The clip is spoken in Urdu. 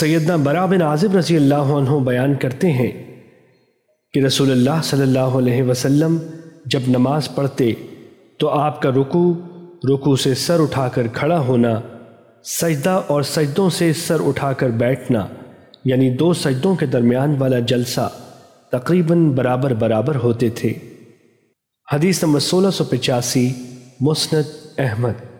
سیدنا برا بن عازب رضی اللہ عنہ بیان کرتے ہیں کہ رسول اللہ صلی اللہ علیہ وسلم جب نماز پڑھتے تو آپ کا رکو رکو سے سر اٹھا کر کھڑا ہونا، سجدہ اور سجدوں سے سر اٹھا کر بیٹھنا یعنی دو سجدوں کے درمیان والا جلسہ تقریباً برابر برابر ہوتے تھے۔ حدیث نمبر سولہ سو پچاسی، مسند احمد۔